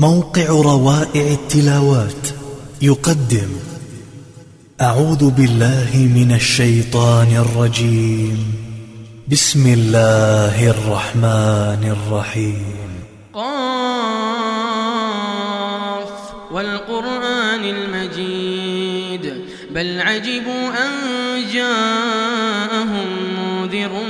موقع روائع التلاوات يقدم أعوذ بالله من الشيطان الرجيم بسم الله الرحمن الرحيم قاف والقرآن المجيد بل عجبوا أن جاءهم منذر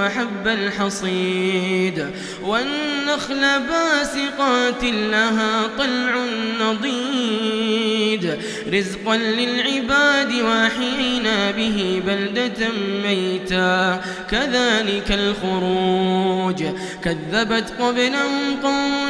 وحب الحصيد والنخل باسقات لها طلع نضيد. رزقا للعباد وأحيينا به بلدة ميتا. كذلك الخروج. كذبت قبلهم قوم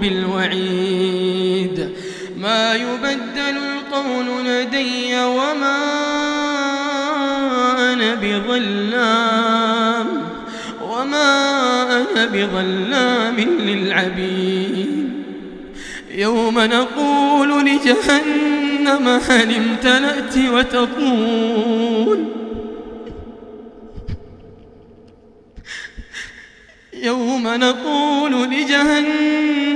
بالوعيد. ما يبدل القول لدي وما أنا بظلام. وما أنا بظلام للعبيد. يوم نقول لجهنم هل امتلأت وتقول يوم نقول لجهنم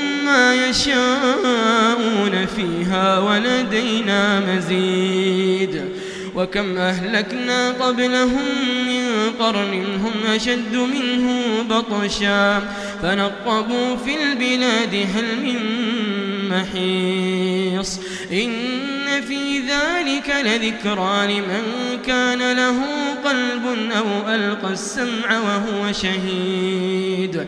ما يشاءون فيها ولدينا مزيد. وكم أهلكنا قبلهم من قرن هم أشد منه بطشا. فنقبوا في البلاد هل من محيص. إن في ذلك لذكرى لمن كان له قلب أو ألقى السمع وهو شهيد.